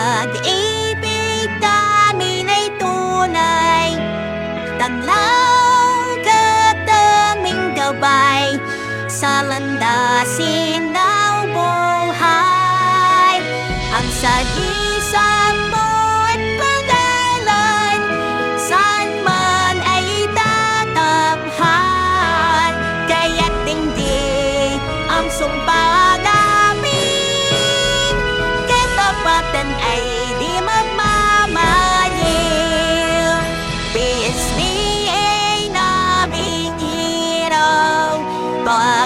Pag-ibig namin ay tunay. Tanlaw kat aming gabay. Sa landasin ng buhay. Ang sagip